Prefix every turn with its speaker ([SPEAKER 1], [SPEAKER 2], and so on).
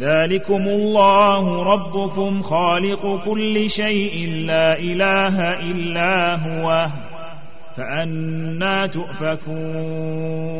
[SPEAKER 1] ذلكم الله ربكم خالق كل شيء لا إله إلا هو فأنا تؤفكون.